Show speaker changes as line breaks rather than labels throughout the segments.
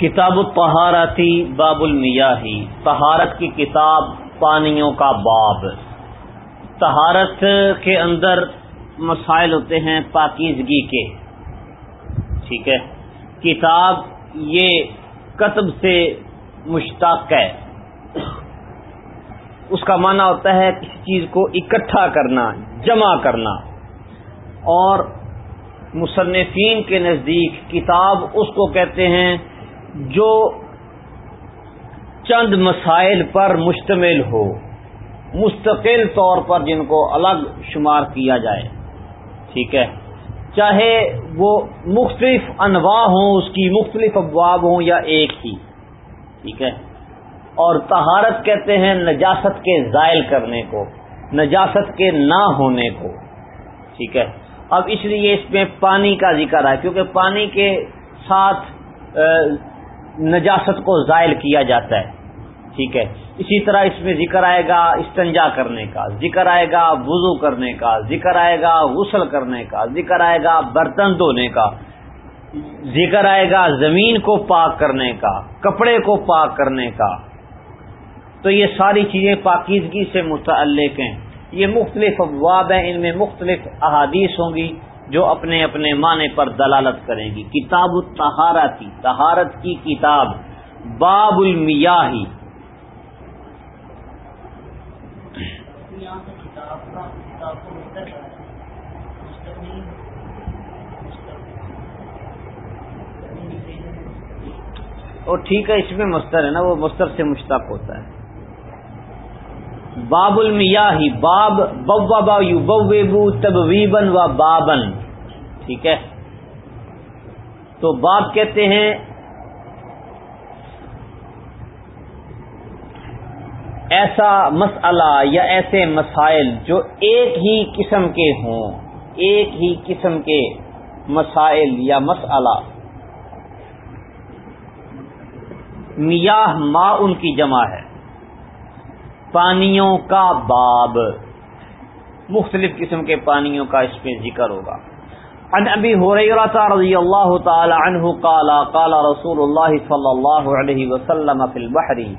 کتاب الطہارتی باب المیاہی طہارت کی کتاب پانیوں کا باب۔ طہارت کے اندر مسائل ہوتے ہیں پاکیزگی کے۔ ٹھیک ہے؟ کتاب یہ کتب سے مشتاق ہے۔ اس کا معنی ہوتا ہے کسی چیز کو اکٹھا کرنا، جمع کرنا۔ اور مصنفین کے نزدیک کتاب اس کو کہتے ہیں جو چند مسائل پر مشتمل ہو، مستقل طور پر جن کو الگ شمار کیا جائے، ٹھیک ہے؟ چاہے وہ مختلف انواع ہوں، اس کی مختلف ابواب ہوں یا ایک ہی، ٹھیک ہے؟ اور تہارت کہتے ہیں نجاست کے زائل کرنے کو، نجاست کے نہ ہونے کو، ٹھیک ہے؟ اب اس لیے اس میں پانی کا ذکر ہے، کیونکہ پانی کے ساتھ نجاست کو زائل کیا جاتا ہے۔ ٹھیک ہے۔ اسی طرح اس میں ذکر آئے گا استنجا کرنے کا، ذکر آئے گا وضو کرنے کا، ذکر آئے گا غسل کرنے کا، ذکر آئے گا برتن دھونے کا، ذکر آئے گا زمین کو پاک کرنے کا، کپڑے کو پاک کرنے کا۔ تو یہ ساری چیزیں پاکیزگی سے متعلق ہیں۔ یہ مختلف ابواب ہیں، ان میں مختلف احادیث ہوں گی۔ جو اپنے اپنے معنی پر دلالت کریں گی۔ کتاب الطہارتی تہارت کی کتاب، باب المیاہی۔ اور ٹھیک ہے، اس میں مستر ہے نا، وہ مستر سے مشتاق ہوتا ہے۔ باب المیاہی باب بوا با یو بو تب و بابن ٹھیک ہے؟ تو باب کہتے ہیں، ایسا مسئلہ یا ایسے مسائل جو ایک ہی قسم کے ہوں، ایک ہی قسم کے مسائل یا مسئلہ۔ میاہ ما ان کی جمع ہے۔ پانیوں کا باب۔ مختلف قسم کے پانیوں کا اس پہ ذکر ہوگا۔ عن ابی حریرہ رضی اللہ تعالی عنہ قال قال رسول اللہ صلی اللہ علیہ وسلم فی البحر۔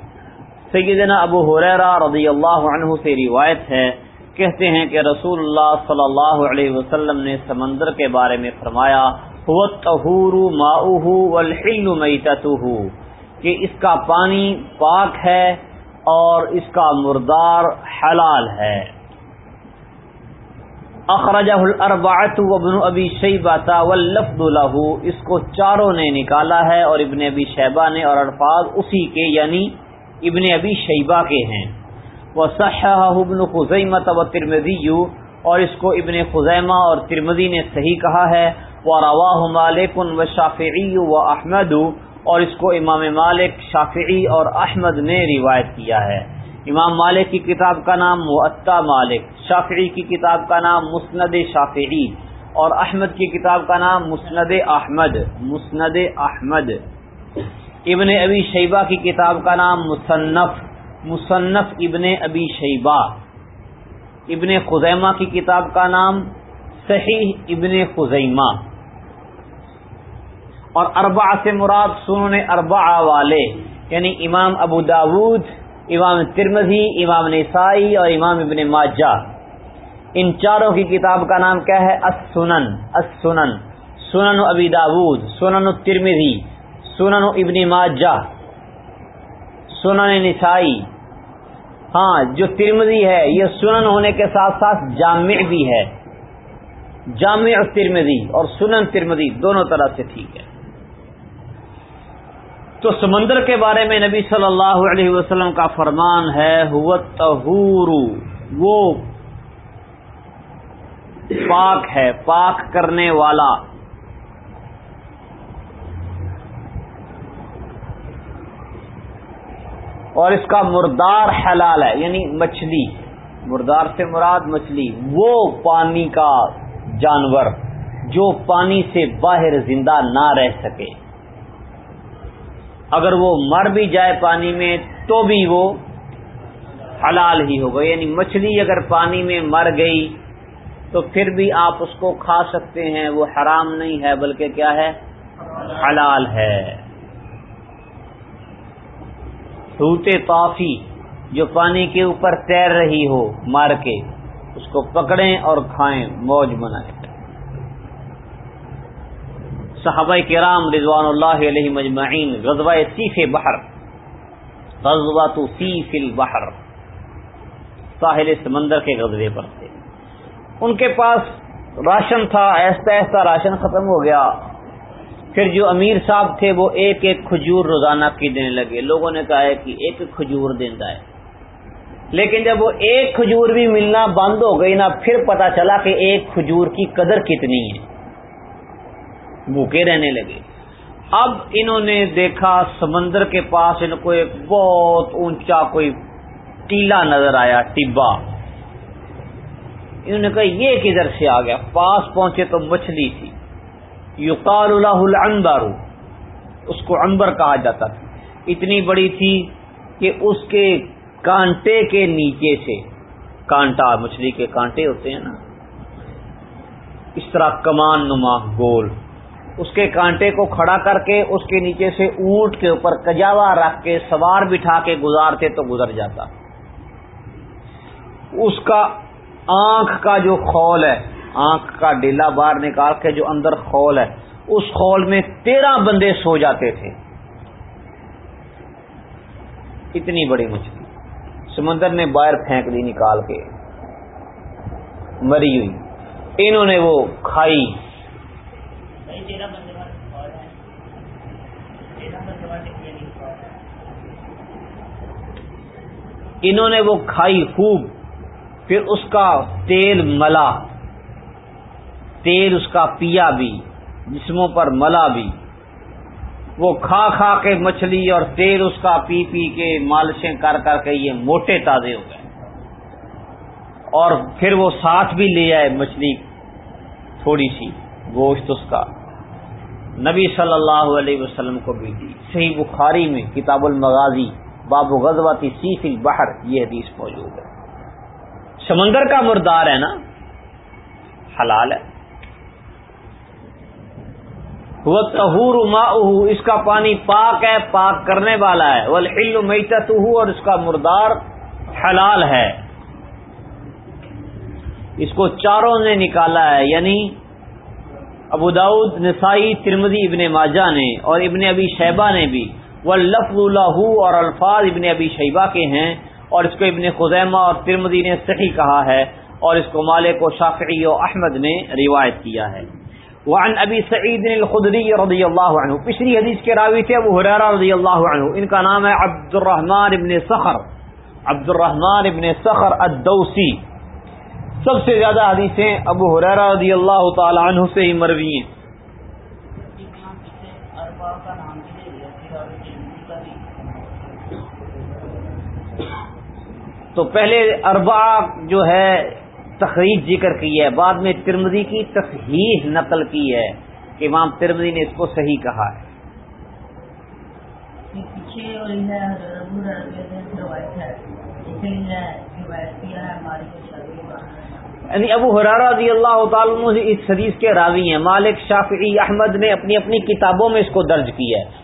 سیدنا ابو حریرہ رضی اللہ عنہ سے روایت ہے، کہتے ہیں کہ رسول اللہ صلی اللہ علیہ وسلم نے سمندر کے بارے میں فرمایا، هو الطهور ماؤه والحل میتته کہ اس کا پانی پاک ہے اور اس کا مردار حلال ہے۔ اخرجہ الاربعت وابن ابی شیبہ واللفظ له، اس کو چاروں نے نکالا ہے اور ابن ابی شیبہ نے اور الفاظ اسی کے یعنی ابن ابی شیبہ کے ہیں۔ وہ ابن خزیمہ و اور اس کو ابن خزیمہ اور ترمذی نے صحیح کہا ہے۔ وہ مالک و شافعی اور اس کو امام مالک، شافعی اور احمد نے روایت کیا ہے۔ امام مالک کی کتاب کا نام معطا مالک، شافعی کی کتاب کا نام مسند شافعی، اور احمد کی کتاب کا نام مسند احمد مسند احمد۔ ابن ابی شیبہ کی کتاب کا نام مصنف مصنف ابن ابی شیبہ۔ ابن خزیمہ کی کتاب کا نام صحیح ابن خزیمہ۔ اور اربع سے مراد سنن اربع والے یعنی امام ابو داود، امام ترمزی امام نسائی اور امام ابن ماجہ۔ ان چاروں کی کتاب کا نام کیا ہے؟ السنن السنن۔ سنن ابی داود، سنن ترمزی سنن ابن ماجہ۔ سنن نسائی۔ ہاں جو ترمزی ہے، یہ سنن ہونے کے ساتھ ساتھ جامع بھی ہے۔ جامع ترمزی اور سنن ترمزی دونوں طرح سے ٹھیک ہے۔ تو سمندر کے بارے میں نبی صلی اللہ علیہ وسلم کا فرمان ہے وہ پاک ہے، پاک کرنے والا۔ اور اس کا مردار حلال ہے یعنی مچھلی۔ مردار سے مراد مچھلی۔ وہ پانی کا جانور جو پانی سے باہر زندہ نہ رہ سکے۔ اگر وہ مر بھی جائے پانی میں تو بھی وہ حلال ہی ہوگا۔ یعنی مچھلی اگر پانی میں مر گئی تو پھر بھی آپ اس کو کھا سکتے ہیں۔ وہ حرام نہیں ہے، بلکہ کیا ہے؟ حلال ہے۔ حوت تافی جو پانی کے اوپر تیر رہی ہو مار کے، اس کو پکڑیں اور کھائیں، موج منائیں صحابہ کرام رضوان اللہ علیہ مجمعین، غزوہ سیف بحر غزوہ تو سیف البحر، ساحل سمندر کے غزبے پر تھے۔ ان کے پاس راشن تھا ایسا ایسا راشن ختم ہو گیا۔ پھر جو امیر صاحب تھے، وہ ایک ایک کھجور روزانہ کی دینے لگے۔ لوگوں نے کہا ہے کہ ایک کھجور دینا ہے۔ لیکن جب وہ ایک کھجور بھی ملنا بند ہو گئی نا، پھر پتا چلا کہ ایک کھجور کی قدر کتنی ہے۔ بھوکے رہنے لگے۔ اب انہوں نے دیکھا سمندر کے پاس ان کو ایک بہت اونچا کوئی ٹیلا نظر آیا، ٹبا۔ انہوں نے کہا، یہ کدھر سے آ گیا؟ پاس پہنچے تو مچھلی تھی۔ یقال اللہ العنبر، اس کو عنبر کہا جاتا تھا۔ اتنی بڑی تھی کہ اس کے کانٹے کے نیچے سے، کانٹا، مچھلی کے کانٹے ہوتے ہیں نا، اس طرح کمان نما گول۔ اس کے کانٹے کو کھڑا کر کے اس کے نیچے سے اونٹ کے اوپر کجاوا رکھ کے سوار بٹھا کے گزارتے تو گزر جاتا۔ اس کا آنکھ کا جو خول ہے، آنکھ کا ڈیلا باہر نکال کے جو اندر خول ہے، اس خول میں تیرہ بندے سو جاتے تھے۔ اتنی بڑی مچھلی۔ سمندر نے باہر پھینک دی نکال کے۔ مری ہوئی۔ انہوں نے وہ کھائی۔ انہوں نے وہ کھائی خوب، پھر اس کا تیل ملا۔ تیل اس کا پیا بھی، جسموں پر ملا بھی۔ وہ کھا کھا کے مچھلی اور تیل اس کا پی پی کے مالشیں کر کر کے یہ موٹے تازے ہو گئے۔ اور پھر وہ ساتھ بھی لے آئے مچھلی، تھوڑی سی گوشت اس کا۔ نبی صلی اللہ علیہ وسلم کو بھی دی۔ صحیح بخاری میں کتاب المغازی، باب غزواتی سیف البحر، یہ حدیث موجود ہے۔ سمندر کا مردار ہے نا، حلال ہے۔ وہ تہور اس کا پانی پاک ہے، پاک کرنے والا ہے۔ وہ میتت اور اس کا مردار حلال ہے۔ اس کو چاروں نے نکالا ہے یعنی ابو داود، نسائی ترمدی ابن ماجہ نے اور ابن ابی شیبہ نے بھی۔ وہ لفظ اللہ اور الفاظ ابن ابی شیبہ کے ہیں اور اس کو ابن خزیمہ اور ترمدی نے صحیح کہا ہے اور اس کو مالک و شافعی و احمد نے روایت کیا ہے۔ وعن ابی سعید الخدری رضی اللہ عنہ، پچھلی حدیث کے راوی تھے ابو حریرہ رضی اللہ عنہ، ان کا نام ہے عبد الرحمن ابن سخر عبد الرحمن ابن سخر الدوسی۔ سب سے زیادہ حدیثیں ابو حریرہ رضی اللہ تعالی عنہ سے ہی مروی ہیں۔ تو پہلے اربع جو ہے تخریج ذکر کی ہے، بعد میں ترمدی کی تصحیح نقل کی ہے کہ امام ترمدی نے اس کو صحیح کہا ہے۔ یعنی ابو حرارہ رضی اللہ تعالیٰ اس حدیث کے راوی ہیں۔ مالک، شافعی، احمد نے اپنی اپنی کتابوں میں اس کو درج کی ہے۔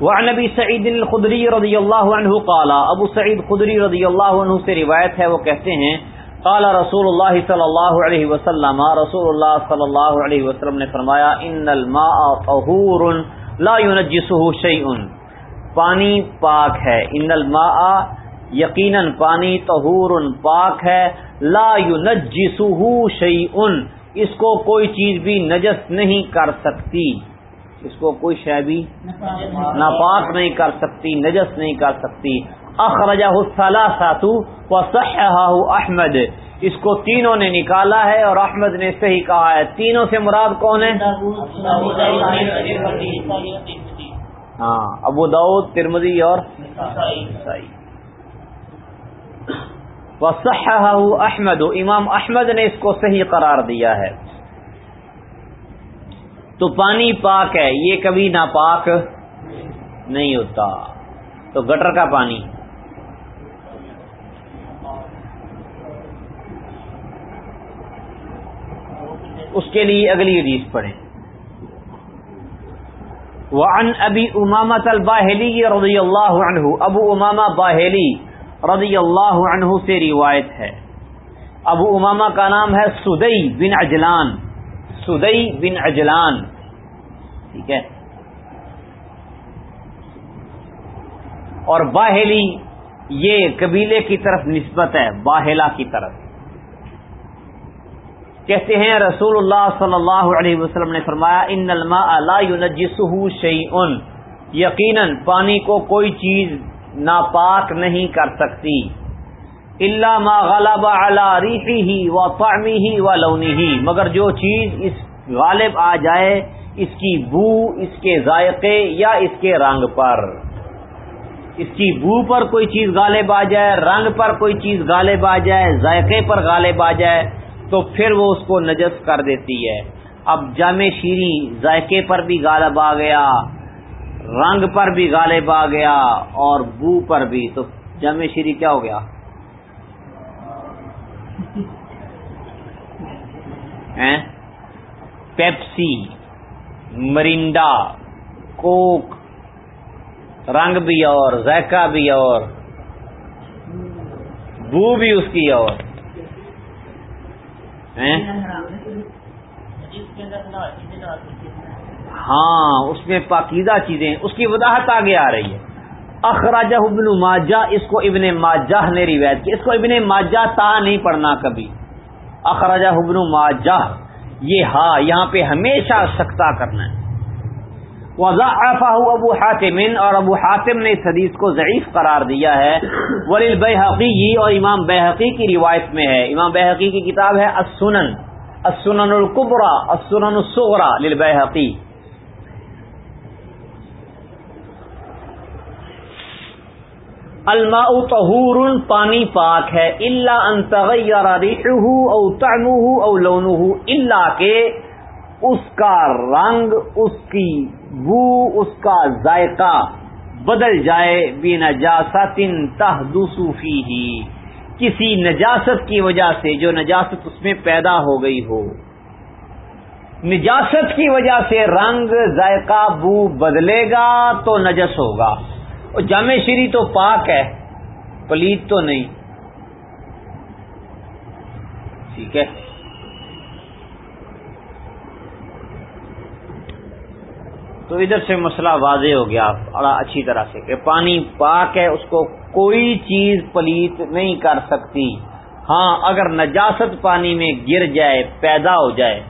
وعن نبی سعید الخدری رضی اللہ عنہ قال، ابو سعید خدری رضی اللہ عنہ سے روایت ہے، وہ کہتے ہیں، قال رسول اللہ صلی اللہ علیہ وسلم، رسول اللہ صلی اللہ علیہ وسلم نے فرمایا، ان الماء طہور لا ينجسه شيء پانی پاک ہے۔ ان الماء یقیناً پانی طہور پاک ہے، لا ينجسه شيء اس کو کوئی چیز بھی نجس نہیں کر سکتی۔ اس کو کوئی شے بھی ناپاک نہیں کر سکتی، نجس نہیں کر سکتی۔ اخرجہ الثلاثه وصححه احمد۔ اس کو تینوں نے نکالا ہے اور احمد نے صحیح کہا ہے۔ تینوں سے مراد کون ہے؟ ہاں ابو داود ترمدی اور وصححه احمد، امام احمد نے اس کو صحیح قرار دیا ہے۔ تو پانی پاک ہے، یہ کبھی ناپاک نہیں ہوتا۔ تو گٹر کا پانی۔ اس کے لیے اگلی حدیث پڑھیں۔ وعن ابی امامت الباہلی رضی اللہ عنہ، ابو امامہ باہلی رضی اللہ عنہ سے روایت ہے۔ ابو امامہ کا نام ہے سدئی بن اجلان۔ سدئی بن اجلان۔ ٹھیک ہے۔ اور باہلی یہ قبیلے کی طرف نسبت ہے، باہلا کی طرف۔ کہتے ہیں، رسول اللہ صلی اللہ علیہ وسلم نے فرمایا، ان الماء لا ينجسه شيء یقیناً پانی کو کوئی چیز ناپاک نہیں کر سکتی۔ اللہ ما غلب على ريحه وطعمه ولونه۔ مگر جو چیز اس غالب آ جائے، اس کی بو، اس کے ذائقے یا اس کے رنگ پر۔ اس کی بو پر کوئی چیز غالب آ جائے، رنگ پر کوئی چیز غالب آ جائے، ذائقے پر غالب آ جائے، تو پھر وہ اس کو نجس کر دیتی ہے۔ اب جامع شیری ذائقے پر بھی غالب آ گیا۔ رنگ پر بھی غالب آ گیا اور بو پر بھی، تو جامع شیری کیا ہو گیا؟ پیپسی مرینڈا کوک، رنگ بھی اور، ذائقہ بھی اور، بو بھی اس کی اور۔ ہاں اس میں پاکیزہ چیزیں، اس کی وضاحت آگے آ رہی ہے۔ اخراجہ ابن ماجہ، اس کو ابن ماجہ نے روایت کی۔ اس کو ابن ماجہ تا نہیں پڑھنا کبھی۔ اخراجہ ابن ماجہ، یہ ہاں یہاں پہ ہمیشہ سکتا کرنا ہے۔ وضاحفہ ابو حاتم اور ابو حاتم نے اس حدیث کو ضعیف قرار دیا ہے۔ ولیل بحقی اور امام بحقی کی روایت میں ہے۔ امام بحقی کی کتاب ہے السنن۔ السنن القبرا السنن الصغرا للبحقی الماء طہور پانی پاک ہے اللہ ان تغیر ریحه او طعمه او لونه الا کہ اس کا رنگ، اس کی بو، اس کا ذائقہ بدل جائے بھی نجاست تہ دوسوفی ہی کسی نجاست کی وجہ سے جو نجاست اس میں پیدا ہو گئی ہو، نجاست کی وجہ سے رنگ، ذائقہ، بو بدلے گا تو نجس ہوگا۔ اور جامع شری تو پاک ہے، پلیت تو نہیں۔ ٹھیک ہے۔ تو ادھر سے مسئلہ واضح ہو گیا، بڑا اچھی طرح سے کہ پانی پاک ہے، اس کو کوئی چیز پلیت نہیں کر سکتی۔ ہاں اگر نجاست پانی میں گر جائے، پیدا ہو جائے،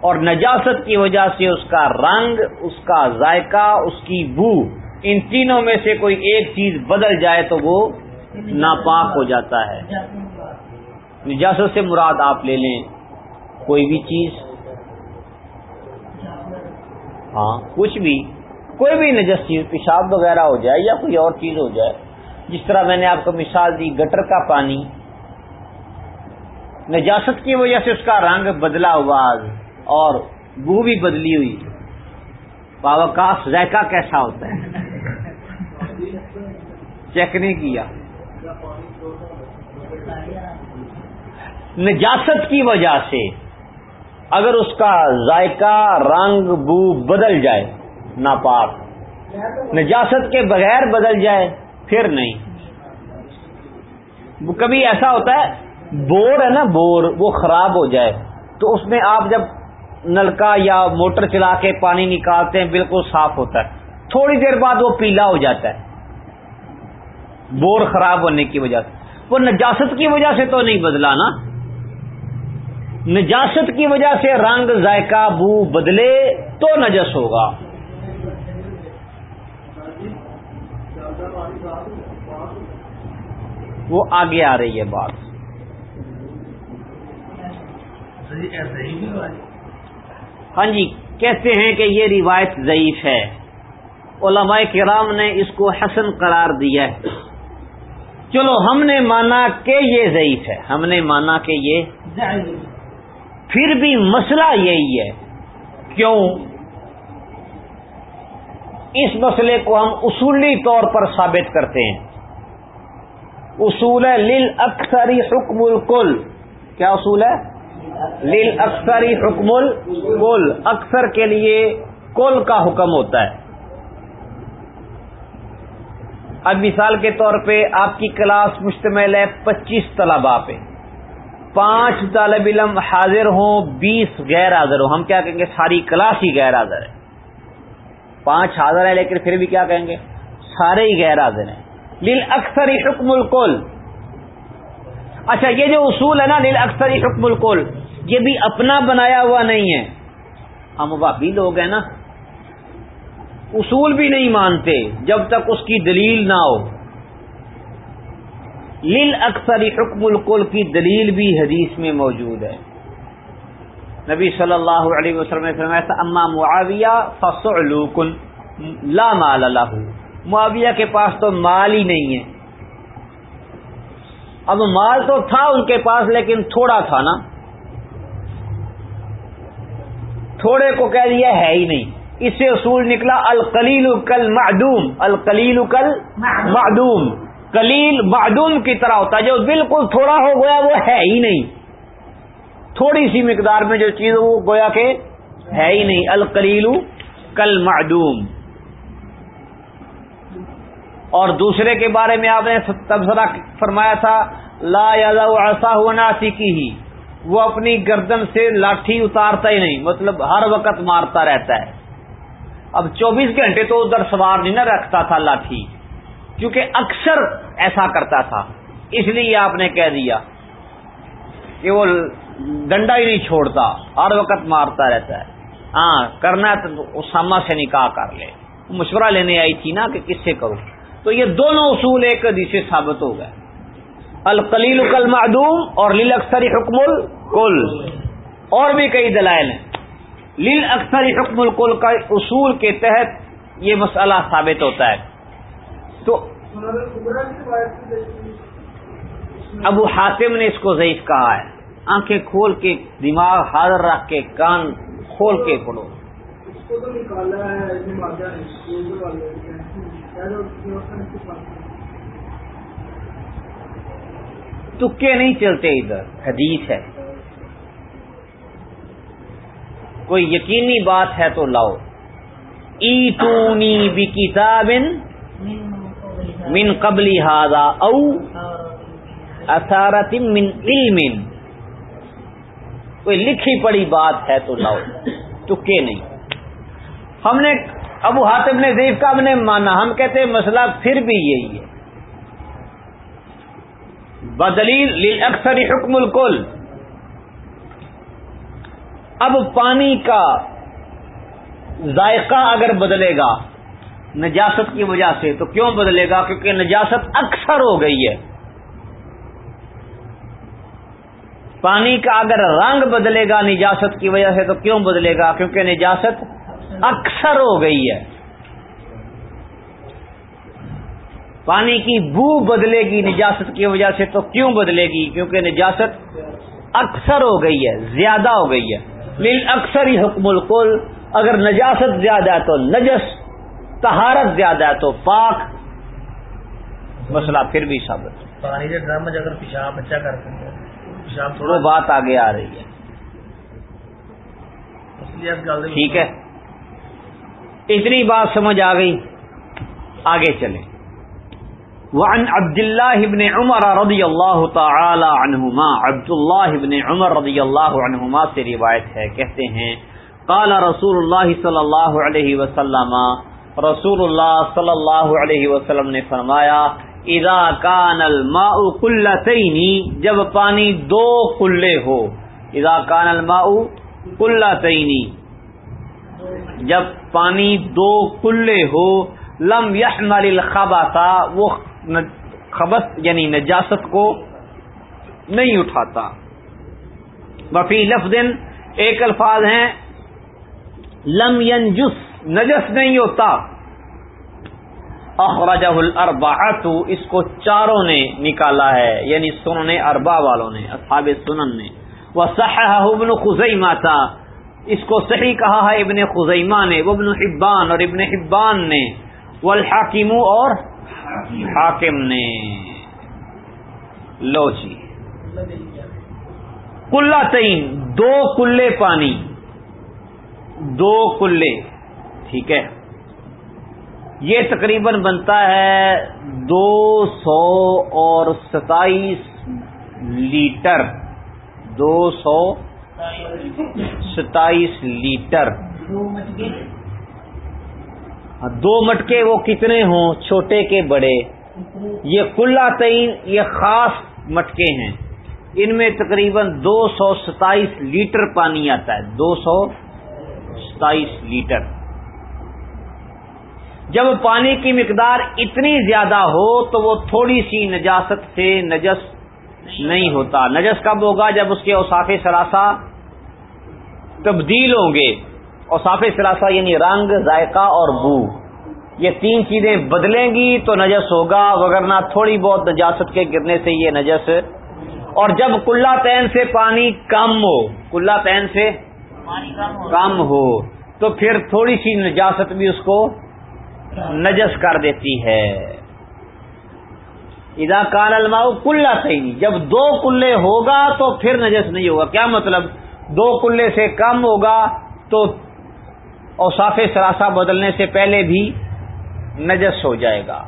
اور نجاست کی وجہ سے اس کا رنگ، اس کا ذائقہ، اس کی بو ان تینوں میں سے کوئی ایک چیز بدل جائے تو وہ ناپاک ہو جاتا ہے۔ نجاست سے مراد آپ لے لیں کوئی بھی چیز۔ ہاں کچھ بھی، کوئی بھی نجس چیز، پیشاب وغیرہ ہو جائے یا کوئی اور چیز ہو جائے۔ جس طرح میں نے آپ کو مثال دی، گٹر کا پانی۔ نجاست کی وجہ سے اس کا رنگ بدلا ہوا اور بو بھی بدلی ہوئی۔ بابا کا ذائقہ کیسا ہوتا ہے؟ چیک نہیں کیا۔ نجاست کی وجہ سے اگر اس کا ذائقہ رنگ بو بدل جائے، ناپاک، نجاست کے بغیر بدل جائے، پھر نہیں۔ کبھی ایسا ہوتا ہے، بور ہے نا، بور، وہ خراب ہو جائے۔ تو اس میں آپ جب نلکا یا موٹر چلا کے پانی نکالتے ہیں، بالکل صاف ہوتا ہے۔ تھوڑی دیر بعد وہ پیلا ہو جاتا ہے۔ بور خراب ہونے کی وجہ سے۔ وہ نجاست کی وجہ سے تو نہیں بدلا نا۔ نجاست کی وجہ سے رنگ ذائقہ بو بدلے تو نجس ہوگا۔ وہ آگے آ رہی ہے بات۔ ہاں جی کہتے ہیں کہ یہ روایت ضعیف ہے۔ علماء کرام نے اس کو حسن قرار دیا ہے۔ چلو ہم نے مانا کہ یہ ضعیف ہے ہم نے مانا کہ یہ پھر بھی مسئلہ یہی ہے۔ کیوں؟ اس مسئلے کو ہم اصولی طور پر ثابت کرتے ہیں۔ اصول ہے لل اکثری حکم الکل کیا اصول ہے؟ لل اکثری حکم الکل اکثر کے لیے کل کا حکم ہوتا ہے۔ اب مثال کے طور پہ آپ کی کلاس مشتمل ہے پچیس طلبا پہ۔ پانچ طالب علم حاضر ہوں، بیس غیر حاضر ہوں۔ ہم کیا کہیں گے؟ ساری کلاس ہی غیر حاضر ہے۔ پانچ حاضر ہے لیکن پھر بھی کیا کہیں گے؟ سارے ہی غیر حاضر ہیں۔ لیل اکثر حکم الکول اچھا یہ جو اصول ہے نا لیل اکثر حکم الکول یہ بھی اپنا بنایا ہوا نہیں ہے۔ ہم وابی لوگ ہیں نا۔ اصول بھی نہیں مانتے جب تک اس کی دلیل نہ ہو۔ لیل اکثر حکم الکل کی دلیل بھی حدیث میں موجود ہے۔ نبی صلی اللہ علیہ وسلم نے فرمایا اما معاویہ فصعلوکن، لا مال اللہ معاویہ کے پاس تو مال ہی نہیں ہے۔ اب مال تو تھا ان کے پاس، لیکن تھوڑا تھا نا۔ تھوڑے کو کہہ دیا ہے ہی نہیں۔ اس سے اصول نکلا القلیل کل معدوم القلیل کل معدوم کلیل معدوم کی طرح ہوتا ہے، جو بالکل تھوڑا ہو گیا وہ ہے ہی نہیں۔ تھوڑی سی مقدار میں جو چیز وہ گویا کہ ہے ہی نہیں، القلیل کل معدوم اور دوسرے کے بارے میں آپ نے تبصرہ فرمایا تھا، لا ایسا ہونا سیکھی ہی۔ وہ اپنی گردن سے لاٹھی اتارتا ہی نہیں مطلب ہر وقت مارتا رہتا ہے۔ اب چوبیس گھنٹے تو ادھر سوار نہیں نہ رکھتا تھا لاٹھی، کیونکہ اکثر ایسا کرتا تھا۔ اس لیے آپ نے کہہ دیا کہ وہ ڈنڈا ہی نہیں چھوڑتا، ہر وقت مارتا رہتا ہے۔ ہاں کرنا تو اسامہ سے نکاح کر لے۔ مشورہ لینے آئی تھی نا کہ کس سے کروں۔ تو یہ دونوں اصول ایک سے ثابت ہو گئے۔ القلیل کل معدوم اور لیل اکثر حکم الکل اور بھی کئی دلائل ہیں۔ لیل اکثر حکم الکل کا اصول کے تحت یہ مسئلہ ثابت ہوتا ہے۔ تو ابو حاتم نے اس کو ضعیف کہا ہے۔ آنکھیں کھول کے، دماغ حاضر رکھ کے، کان کھول کے پڑھو۔ تکے نہیں چلتے ادھر، حدیث ہے۔ کوئی یقینی بات ہے تو لاؤ۔ ای ٹونی کتاب من قبلی ہاضا او اثارت من علم کوئی لکھی پڑی بات ہے تو لاؤ۔ تکے نہیں۔ ہم نے ابو حاتم نے زیف کا ہم نے مانا۔ ہم کہتے ہیں مسئلہ پھر بھی یہی ہے۔ بدلیل اکثر حکم الکل اب پانی کا ذائقہ اگر بدلے گا نجاست کی وجہ سے تو کیوں بدلے گا؟ کیونکہ نجاست اکثر ہو گئی ہے۔ پانی کا اگر رنگ بدلے گا نجاست کی وجہ سے تو کیوں بدلے گا؟ کیونکہ نجاست اکثر ہو گئی ہے۔ پانی کی بو بدلے گی نجاست کی وجہ سے تو کیوں بدلے گی؟ کیونکہ نجاست اکثر ہو گئی ہے زیادہ ہو گئی ہے۔ لیکن اکثر ہی حکم الکل اگر نجاست زیادہ ہے تو نجس تہارت زیادہ ہے تو پاک۔ مسئلہ پھر بھی ثابت۔
پانی کے ڈرم میں اگر پیشاب اچھا کرتے ہیں پیشاب
تھوڑا بات آگے آ رہی ہے۔ ٹھیک ہے۔ اتنی بات سمجھ آ گئی۔ آگے چلیں۔ وعن عبد الله بن عمر رضی اللہ تعالی عنہما عبد اللہ بن عمر رضی اللہ عنہما سے روایت ہے، کہتے ہیں، قال رسول اللہ صلی اللہ علیہ وسلم رسول اللہ صلی اللہ علیہ وسلم نے فرمایا، اذا کان الماء قلتین جب پانی دو قلے ہو، اذا کان الماء قلتین جب پانی دو کلے ہو، لم یحمل الخبا وہ خبس یعنی نجاست کو نہیں اٹھاتا۔ وفی لفظ ایک الفاظ ہیں، لم ینجس، نجس نہیں ہوتا۔ اخرجہ الاربعہ اس کو چاروں نے نکالا ہے یعنی سنن اربا والوں نے، اصحاب سنن نے۔ وہ صحیح ابن خزیمہ تھا اس کو صحیح کہا ہے ابن خزیمہ نے ابن حبان اور ابن حبان نے۔ والحاکم اور حاکم نے لو جی کلا تین دو کلے پانی۔ دو کلے، ٹھیک ہے۔ یہ تقریباً بنتا ہے دو سو اور ستائیس لیٹر۔ دو سو ستائیس لیٹر۔ دو مٹکے وہ کتنے ہوں؟ چھوٹے کے بڑے۔ یہ کلا تعین یہ خاص مٹکے ہیں۔ ان میں تقریباً دو سو ستائیس لیٹر پانی آتا ہے۔ دو سو ستائیس لیٹر۔ جب پانی کی مقدار اتنی زیادہ ہو تو وہ تھوڑی سی نجاست سے نجس نہیں ہوتا۔ نجس کب ہوگا؟ جب اس کے اوساف سراسا تبدیل ہوں گے۔ اوساف سراسا یعنی رنگ، ذائقہ اور بو۔ یہ تین چیزیں بدلیں گی تو نجس ہوگا وغیرہ تھوڑی بہت نجاست کے گرنے سے یہ نجس۔ اور جب کلا تین سے پانی کم ہو کلا تین سے کم ہو، تو پھر تھوڑی سی نجاست بھی اس کو نجس کر دیتی ہے۔ ادا کان الماؤ کلا صحیح جب دو کلے ہوگا تو پھر نجس نہیں ہوگا۔ کیا مطلب؟ دو کلے سے کم ہوگا تو اوساف سراسا بدلنے سے پہلے بھی نجس ہو جائے گا۔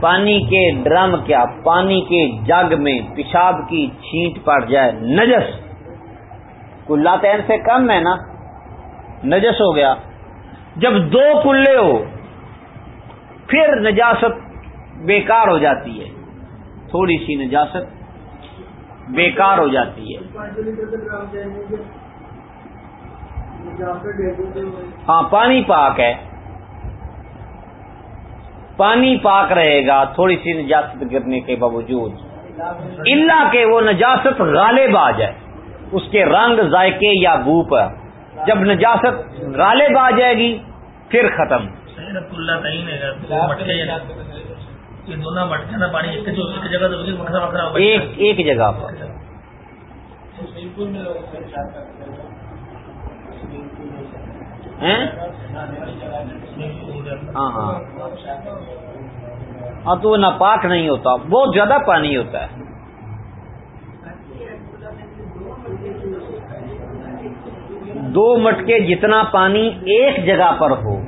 پانی کے ڈرم کیا؟ پانی کے جگ میں پیشاب کی چھینٹ پڑ جائے۔ نجس۔ کلا تین سے کم ہے نا؟ نجس ہو گیا۔ جب دو کلے ہو، پھر نجاست بیکار ہو جاتی ہے۔ تھوڑی سی نجاست بیکار ہو جاتی ہے۔ ہاں پانی پاک ہے۔ پانی پاک رہے گا تھوڑی سی نجاست گرنے کے باوجود۔ اللہ کے وہ نجاست غالب آ جائے اس کے رنگ ذائقے یا بو پر جب نجاست غالب آ جائے گی پھر ختم۔ ایک جگہ پر۔ ہاں ہاں۔ ہاں تو وہ ناپاک نہیں ہوتا، بہت زیادہ پانی ہوتا ہے۔ دو مٹکے جتنا پانی ایک جگہ پر ہو،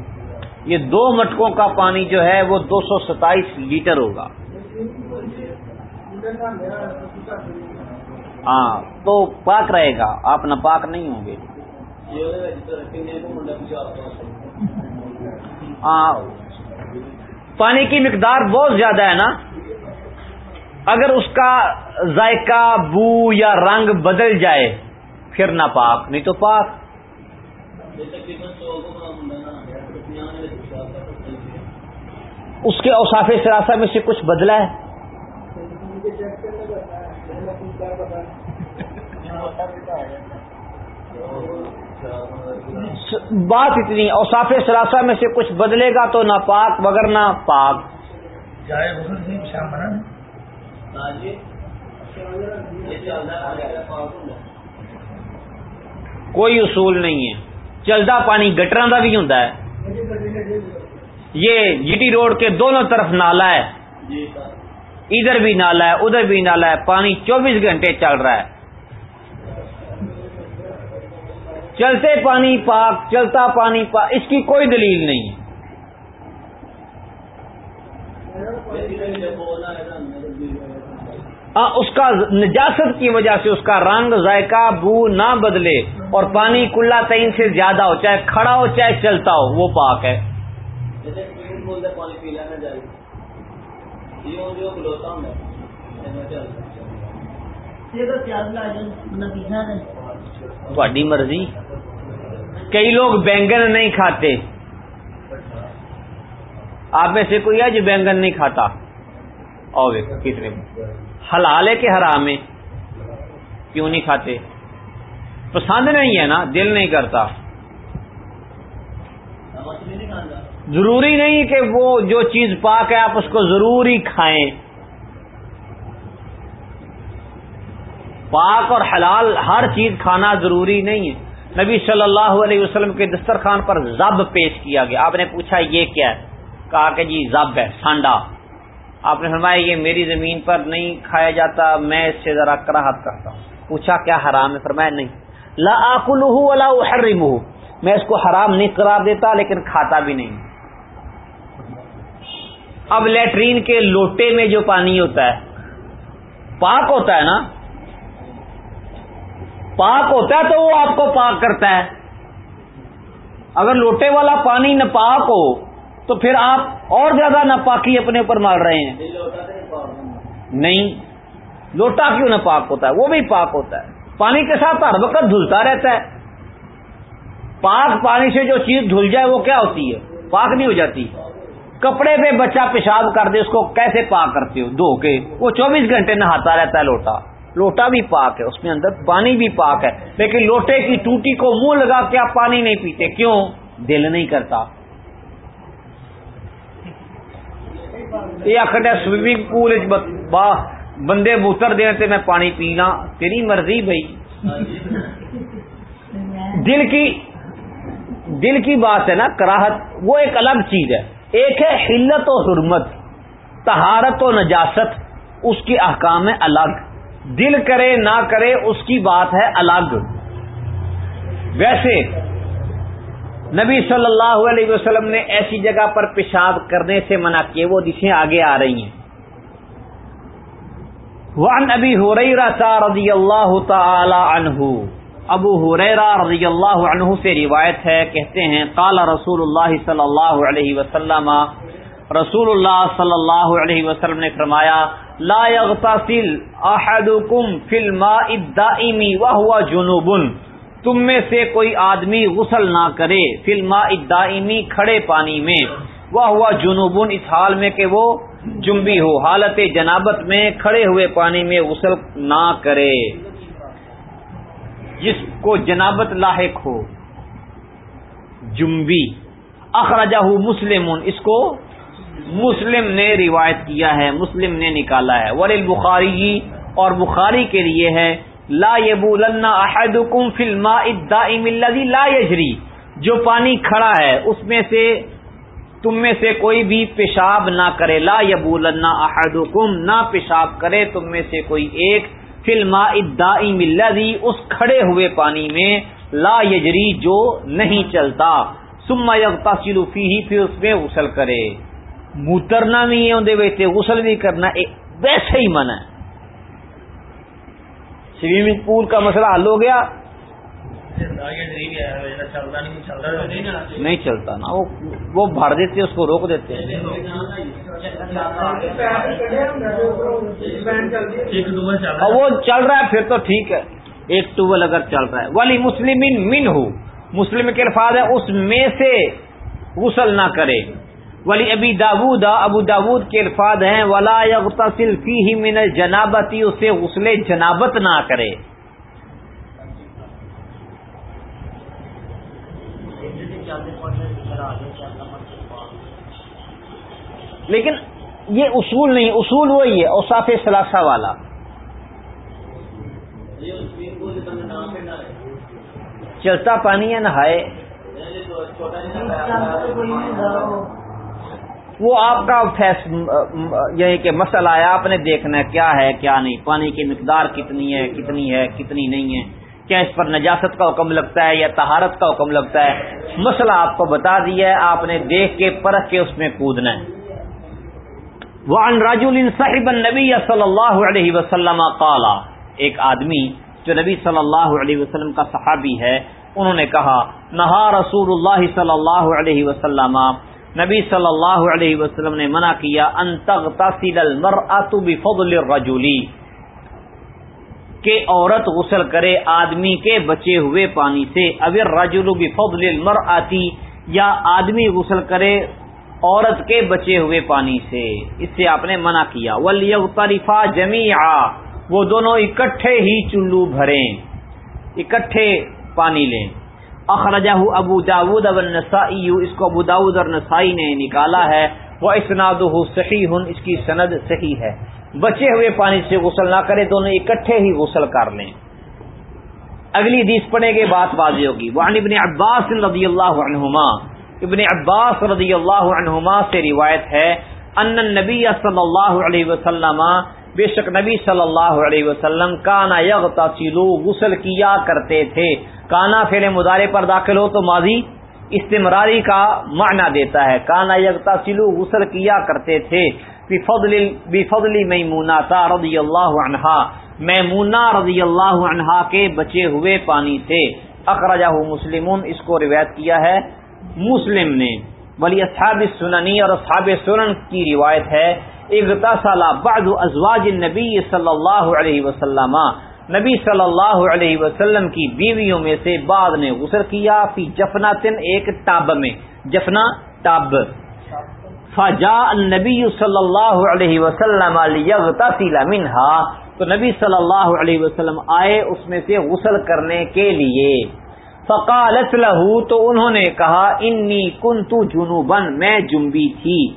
یہ دو مٹکوں کا پانی جو ہے وہ دو سو ستائیس لیٹر ہوگا۔ ہاں تو پاک رہے گا، آپ ناپاک نہیں ہوں گے۔ ہاں پانی کی مقدار بہت زیادہ ہے نا۔ اگر اس کا ذائقہ، بو یا رنگ بدل جائے، پھر نہ پاک، نہیں تو پاک۔ اس کے اوساف سراسا میں سے کچھ بدلا ہے۔ بات اتنی اوساف سراسا میں سے کچھ بدلے گا تو نہ پاک۔ مگر نہ پاک کوئی اصول نہیں ہے۔ چلتا پانی گٹر کا بھی ہوں یہ جی ٹی روڈ کے دونوں طرف نالا ہے۔ ادھر بھی نالا ہے ادھر بھی نالا ہے۔ پانی چوبیس گھنٹے چل رہا ہے۔ چلتے پانی پاک چلتا پانی پاک اس کی کوئی دلیل نہیں۔ ہاں اس کا نجاست کی وجہ سے اس کا رنگ ذائقہ بو نہ بدلے اور پانی کلا تین سے زیادہ ہو چاہے کھڑا ہو چاہے چلتا ہو وہ پاک ہے۔ تھوڑی مرضی۔ کئی لوگ بینگن نہیں کھاتے۔ آپ میں سے کوئی ہے جو بینگن نہیں کھاتا؟ اور کتنے۔ حلال ہے کہ حرام ہے؟ کیوں نہیں کھاتے؟ پسند نہیں ہے نا، دل نہیں کرتا۔ ضروری نہیں کہ وہ جو چیز پاک ہے، آپ اس کو ضروری کھائیں۔ پاک اور حلال، ہر چیز کھانا ضروری نہیں ہے۔ نبی صلی اللہ علیہ وسلم کے دسترخوان پر زب پیش کیا گیا۔ آپ نے پوچھا یہ کیا ہے؟ کہا کہ جی زب ہے، سانڈا۔ آپ نے فرمایا یہ میری زمین پر نہیں کھایا جاتا، میں اس سے ذرا کراہت کرتا ہوں۔ پوچھا کیا حرام ہے؟ فرمایا نہیں۔ لا ولا احرمہ میں اس کو حرام نہیں قرار دیتا، لیکن کھاتا بھی نہیں۔ اب لیٹرین کے لوٹے میں جو پانی ہوتا ہے، پاک ہوتا ہے نا پاک ہوتا ہے تو وہ آپ کو پاک کرتا ہے۔ اگر لوٹے والا پانی ناپاک ہو تو پھر آپ اور زیادہ ناپاکی اپنے اوپر مار رہے ہیں۔ نہیں لوٹا کیوں نہ پاک ہوتا ہے؟ وہ بھی پاک ہوتا ہے۔ پانی کے ساتھ ہر وقت دھلتا رہتا ہے۔ پاک پانی سے جو چیز دھل جائے وہ کیا ہوتی ہے؟ پاک نہیں ہو جاتی۔ کپڑے پہ بچہ پیشاب کر دے اس کو کیسے پاک کرتے ہو؟ دھو کے۔ وہ چوبیس گھنٹے نہاتا رہتا ہے لوٹا۔ لوٹا بھی پاک ہے، اس میں اندر پانی بھی پاک ہے۔ لیکن لوٹے کی ٹوٹی کو منہ لگا کے آپ پانی نہیں پیتے، کیوں؟ دل نہیں کرتا۔ یہ آخر سوئمنگ پول بندے موتر دینے میں پانی پینا تیری مرضی بھائی۔ دل کی دل کی بات ہے نا، کراہت، وہ ایک الگ چیز ہے۔ ایک ہے حلت و حرمت تہارت و نجاست، اس کے احکام ہے الگ۔ دل کرے نہ کرے اس کی بات ہے الگ۔ ویسے نبی صلی اللہ علیہ وسلم نے ایسی جگہ پر پیشاب کرنے سے منع کیے، وہ جسے آگے آ رہی ہیں۔ وعن ابی حریرہ رضی اللہ تعالی عنہ۔ ابو حریرہ رضی اللہ عنہ سے روایت ہے، کہتے ہیں، قال رسول اللہ صلی اللہ علیہ وسلم رسول اللہ صلی اللہ علیہ وسلم نے فرمایا لا يغتسل احدكم في الماء الدائم وهو جنوب. تم میں سے کوئی آدمی غسل نہ کرے فی الماء الدائمی کھڑے پانی میں. وہ ہوا جنوب. اس حال میں کہ وہ جنبی ہو. حالت جنابت میں کھڑے ہوئے پانی میں غسل نہ کرے. جس کو جنابت لاحق ہو. جنبی. اخراجہ مسلم. اس کو مسلم نے روایت کیا ہے، مسلم نے نکالا ہے۔ ورل بخاری اور بخاری کے لیے ہے، لا یبولن احدکم فی الماء الدائم الذي لا یجری۔ جو پانی کھڑا ہے، اس میں سے، تم میں سے کوئی بھی پیشاب نہ کرے۔ لا یبولن احدکم، نہ پیشاب کرے تم میں سے کوئی ایک۔ فی الماء الدائم الذي اس کھڑے ہوئے پانی میں لا یجری جو نہیں چلتا۔ ثم یغتسل فیہ، پھر اس میں غسل کرے۔ موترنا نہیں ہے اندر غسل بھی کرنا ویسے ہی منع ہے۔ سوئمنگ پول کا مسئلہ حل ہو گیا۔ نہیں چلتا نا، وہ بھر دیتے، اس کو روک دیتے۔ وہ چل رہا ہے، پھر تو ٹھیک ہے۔ ایک ٹوبل اگر چل رہا ہے۔ ولی مسلم من ہو مسلم کے الفاظ ہے اس میں سے غسل نہ کرے۔ ولی ابی داود، ابو داود کے الفاظ ہیں، ولا یغتسل فیہ من الجنابتی، اسے غسل جنابت نہ کرے۔ لیکن یہ اصول نہیں، اصول وہی ہے اوساف سلاسہ والا۔ چلتا پانی ہے نہائے وہ آپ کا یعنی کہ مسئلہ ہے، آپ نے دیکھنا ہے کیا ہے، کیا نہیں۔ پانی کی مقدار کتنی ہے کتنی ہے، کتنی نہیں ہے۔ کیا اس پر نجاست کا حکم لگتا ہے یا تہارت کا حکم لگتا ہے؟ مسئلہ آپ کو بتا دیا ہے، آپ نے دیکھ کے، پرکھ کے اس میں کودنا ہے۔ وہ ان صاحب نبی صلی اللہ علیہ وسلم قالا، ایک آدمی جو نبی صلی اللہ علیہ وسلم کا صحابی ہے، انہوں نے کہا، نہا رسول اللہ صلی اللہ علیہ وسلم نبی صلی اللہ علیہ وسلم نے منع کیا، ان تغتسل المرأة بفضل الرجل. کہ عورت غسل کرے آدمی کے بچے ہوئے پانی سے اگر رجل بفضل المرأة. یا آدمی غسل کرے عورت کے بچے ہوئے پانی سے۔ اس سے آپ نے منع کیا۔ ولیغترفا جمیعا وہ دونوں اکٹھے ہی چلو بھریں، اکٹھے پانی لیں۔ اخرجہ ابو داود اب نسائی اس کو ابو داود اور نسائی نے نکالا ہے وہ اسناد صحیح، اس کی سند صحیح ہے۔ بچے ہوئے پانی سے غسل نہ کرے، دونوں اکٹھے ہی غسل کر لیں۔ اگلی حدیث پڑھنے کے بعد واضح ہوگی۔ وہ ابن عباس رضی اللہ عنہما۔ ابن عباس رضی اللہ عنہما سے روایت ہے، ان نبی صلی اللہ علیہ وسلم بے شک نبی صلی اللہ علیہ وسلم کانا یغتسلو، غسل کیا کرتے تھے۔ کانا فعل مدارے پر داخل ہو تو ماضی استمراری کا معنی دیتا ہے۔ کانا یغتسلو، غسل کیا کرتے تھے۔ بفضل بفضل میمونہ رضی اللہ عنہا۔ میمونہ رضی اللہ عنہا کے بچے ہوئے پانی سے اخرجہ مسلمون اس کو روایت کیا ہے۔ مسلم نے ولی اصحاب سننی اور اصحاب سنن کی روایت ہے، اغتسل بعض ازواج النبی صلی اللہ علیہ وسلم۔ نبی صلی اللہ علیہ وسلم کی بیویوں میں سے بعد نے غسل کیا، فی جفنا تن ایک ٹاب میں۔ جفنا ٹاب۔ فجا النبی صلی اللہ علیہ وسلم لیغتسل منها تو نبی صلی اللہ علیہ وسلم آئے اس میں سے غسل کرنے کے لیے۔ فقالت لہو، تو انہوں نے کہا، انی کنت جنوبن میں جنبی تھی۔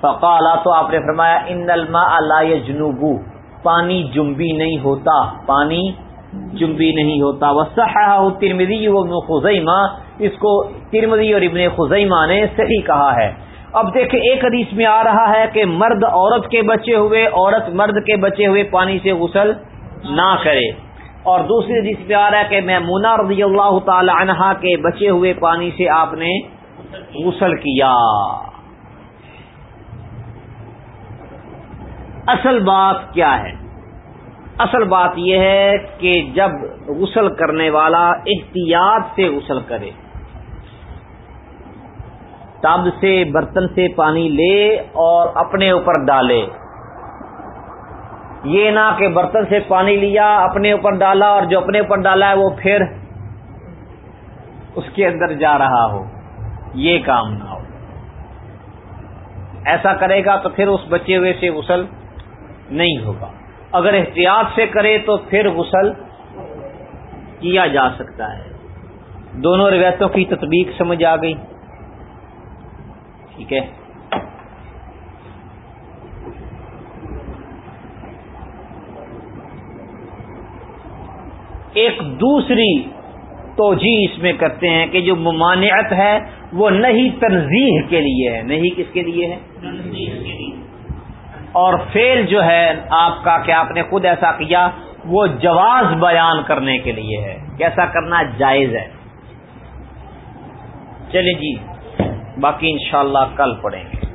فقالا، تو آپ نے فرمایا ان الماء لا جنوبو پانی جنبی نہیں ہوتا۔ پانی جنبی نہیں ہوتا۔ وہ ترمدی ابن خزیمہ، اس کو ترمدی اور ابن خزیمہ نے صحیح کہا ہے۔ اب دیکھیں، ایک حدیث میں آ رہا ہے کہ مرد عورت کے بچے ہوئے، عورت مرد کے بچے ہوئے، پانی سے غسل نہ کرے۔ اور دوسری حدیث میں آ رہا ہے کہ میں مونا رضی اللہ تعالی عنہا کے بچے ہوئے پانی سے آپ نے غسل کیا۔ اصل بات کیا ہے؟ اصل بات یہ ہے کہ جب غسل کرنے والا احتیاط سے غسل کرے، تب سے برتن سے پانی لے اور اپنے اوپر ڈالے۔ یہ نہ کہ برتن سے پانی لیا، اپنے اوپر ڈالا اور جو اپنے اوپر ڈالا ہے وہ پھر اس کے اندر جا رہا ہو۔ یہ کام نہ ہو۔ ایسا کرے گا تو پھر اس بچے ہوئے سے غسل نہیں ہوگا۔ اگر احتیاط سے کرے تو پھر غسل کیا جا سکتا ہے۔ دونوں روایتوں کی تطبیق سمجھ آ گئی۔ ٹھیک ہے۔ ایک دوسری توجہ اس میں کرتے ہیں کہ جو ممانعت ہے وہ نہیں تنظیح کے لیے ہے نہیں کس کے لیے ہے؟ اور فیل جو ہے، آپ کا کہ آپ نے خود ایسا کیا، وہ جواز بیان کرنے کے لیے ہے۔ کیسا کرنا جائز ہے؟ چلیں جی باقی انشاءاللہ کل پڑھیں گے۔